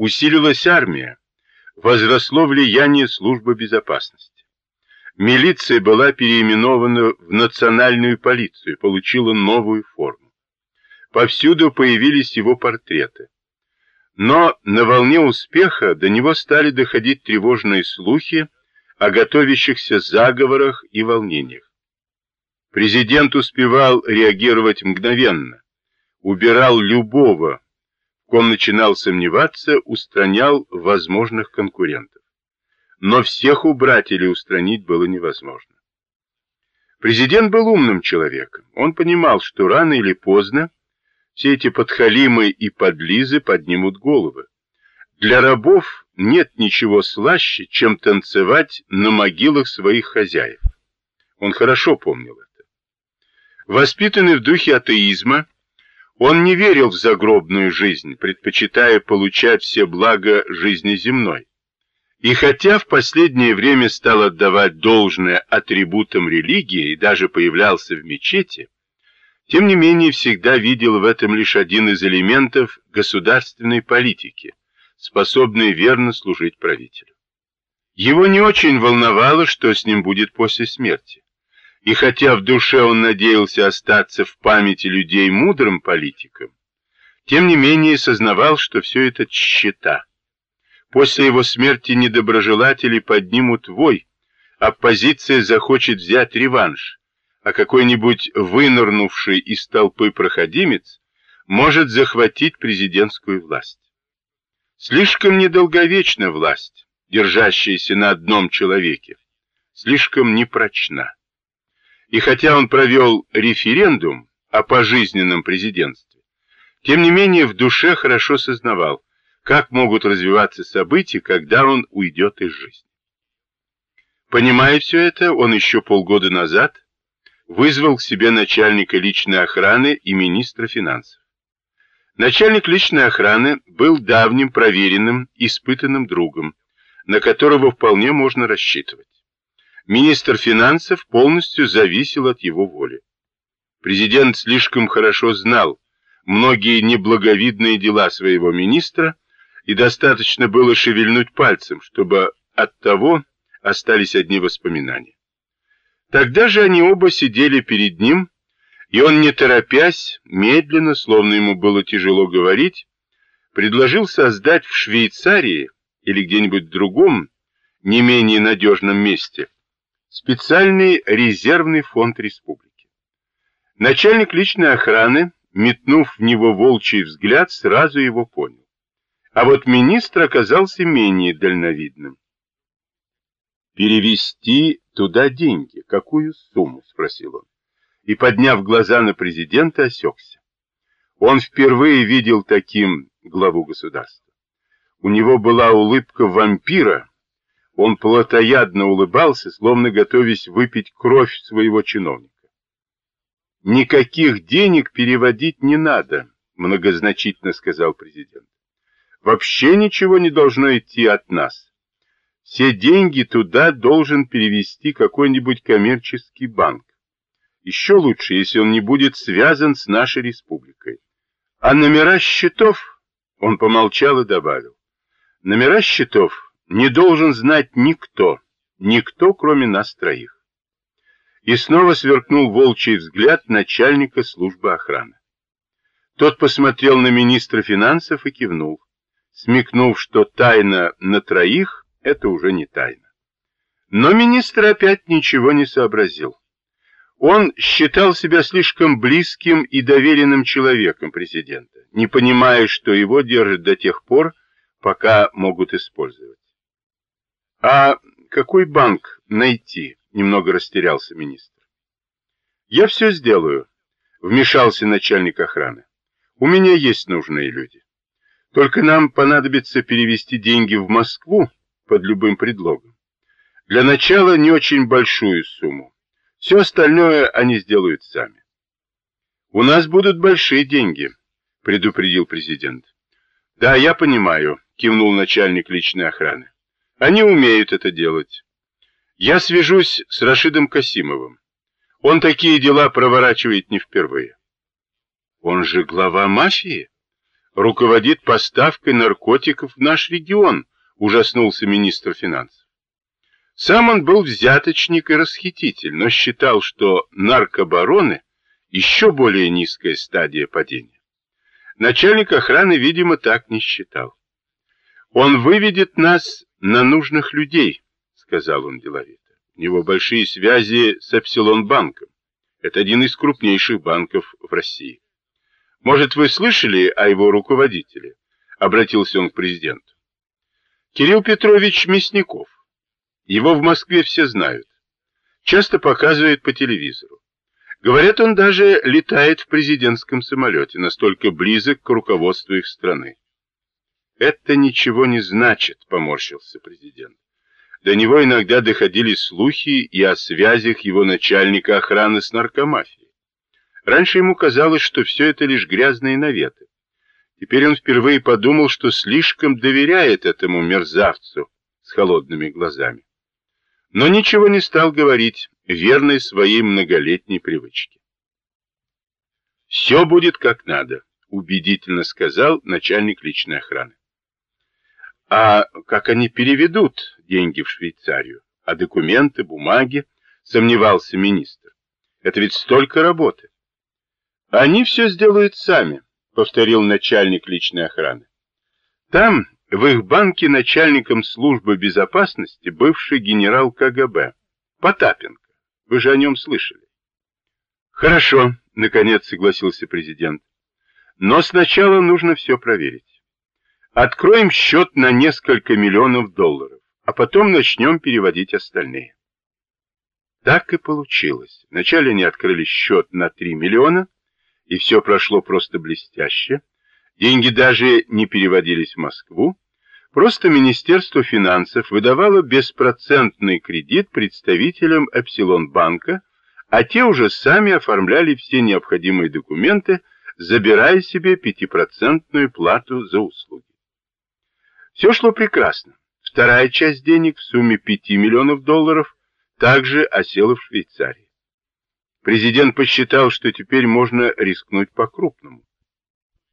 Усилилась армия, возросло влияние службы безопасности. Милиция была переименована в национальную полицию, получила новую форму. Повсюду появились его портреты. Но на волне успеха до него стали доходить тревожные слухи о готовящихся заговорах и волнениях. Президент успевал реагировать мгновенно, убирал любого, ком начинал сомневаться, устранял возможных конкурентов. Но всех убрать или устранить было невозможно. Президент был умным человеком. Он понимал, что рано или поздно все эти подхалимы и подлизы поднимут головы. Для рабов нет ничего слаще, чем танцевать на могилах своих хозяев. Он хорошо помнил это. Воспитанный в духе атеизма, он не верил в загробную жизнь, предпочитая получать все блага жизни земной. И хотя в последнее время стал отдавать должное атрибутам религии и даже появлялся в мечети, тем не менее всегда видел в этом лишь один из элементов государственной политики, способный верно служить правителю. Его не очень волновало, что с ним будет после смерти. И хотя в душе он надеялся остаться в памяти людей мудрым политиком, тем не менее сознавал, что все это тщета. После его смерти недоброжелатели поднимут вой, оппозиция захочет взять реванш, а какой-нибудь вынырнувший из толпы проходимец может захватить президентскую власть. Слишком недолговечна власть, держащаяся на одном человеке, слишком непрочна. И хотя он провел референдум о пожизненном президентстве, тем не менее в душе хорошо сознавал, как могут развиваться события, когда он уйдет из жизни. Понимая все это, он еще полгода назад вызвал к себе начальника личной охраны и министра финансов. Начальник личной охраны был давним, проверенным, испытанным другом, на которого вполне можно рассчитывать. Министр финансов полностью зависел от его воли. Президент слишком хорошо знал многие неблаговидные дела своего министра, и достаточно было шевельнуть пальцем, чтобы от того остались одни воспоминания. Тогда же они оба сидели перед ним, и он, не торопясь, медленно, словно ему было тяжело говорить, предложил создать в Швейцарии или где-нибудь другом, не менее надежном месте, специальный резервный фонд республики. Начальник личной охраны, метнув в него волчий взгляд, сразу его понял. А вот министр оказался менее дальновидным. «Перевести туда деньги. Какую сумму?» — спросил он. И, подняв глаза на президента, осекся. Он впервые видел таким главу государства. У него была улыбка вампира. Он плотоядно улыбался, словно готовясь выпить кровь своего чиновника. «Никаких денег переводить не надо», — многозначительно сказал президент. «Вообще ничего не должно идти от нас. Все деньги туда должен перевести какой-нибудь коммерческий банк. Еще лучше, если он не будет связан с нашей республикой. А номера счетов, он помолчал и добавил, номера счетов не должен знать никто, никто, кроме нас троих. И снова сверкнул волчий взгляд начальника службы охраны. Тот посмотрел на министра финансов и кивнул, смекнув, что тайна на троих это уже не тайна. Но министр опять ничего не сообразил. Он считал себя слишком близким и доверенным человеком президента, не понимая, что его держат до тех пор, пока могут использовать. «А какой банк найти?» — немного растерялся министр. «Я все сделаю», — вмешался начальник охраны. «У меня есть нужные люди. Только нам понадобится перевести деньги в Москву, под любым предлогом. Для начала не очень большую сумму. Все остальное они сделают сами. «У нас будут большие деньги», — предупредил президент. «Да, я понимаю», — кивнул начальник личной охраны. «Они умеют это делать. Я свяжусь с Рашидом Касимовым. Он такие дела проворачивает не впервые». «Он же глава мафии?» руководит поставкой наркотиков в наш регион, ужаснулся министр финансов. Сам он был взяточник и расхититель, но считал, что наркобароны еще более низкая стадия падения. Начальник охраны, видимо, так не считал. Он выведет нас на нужных людей, сказал он деловито. У него большие связи с Эпсилон-банком. Это один из крупнейших банков в России. Может, вы слышали о его руководителе? Обратился он к президенту. Кирилл Петрович Мясников. Его в Москве все знают. Часто показывают по телевизору. Говорят, он даже летает в президентском самолете, настолько близок к руководству их страны. Это ничего не значит, поморщился президент. До него иногда доходили слухи и о связях его начальника охраны с наркомафией. Раньше ему казалось, что все это лишь грязные наветы. Теперь он впервые подумал, что слишком доверяет этому мерзавцу с холодными глазами. Но ничего не стал говорить, верный своей многолетней привычке. «Все будет как надо», — убедительно сказал начальник личной охраны. «А как они переведут деньги в Швейцарию? А документы, бумаги?» — сомневался министр. «Это ведь столько работы». «Они все сделают сами», — повторил начальник личной охраны. «Там, в их банке, начальником службы безопасности бывший генерал КГБ, Потапенко. Вы же о нем слышали». «Хорошо», — наконец согласился президент. «Но сначала нужно все проверить. Откроем счет на несколько миллионов долларов, а потом начнем переводить остальные». Так и получилось. Вначале они открыли счет на 3 миллиона, и все прошло просто блестяще. Деньги даже не переводились в Москву. Просто Министерство финансов выдавало беспроцентный кредит представителям Эпсилон-банка, а те уже сами оформляли все необходимые документы, забирая себе пятипроцентную плату за услуги. Все шло прекрасно. Вторая часть денег в сумме 5 миллионов долларов также осела в Швейцарии. Президент посчитал, что теперь можно рискнуть по-крупному.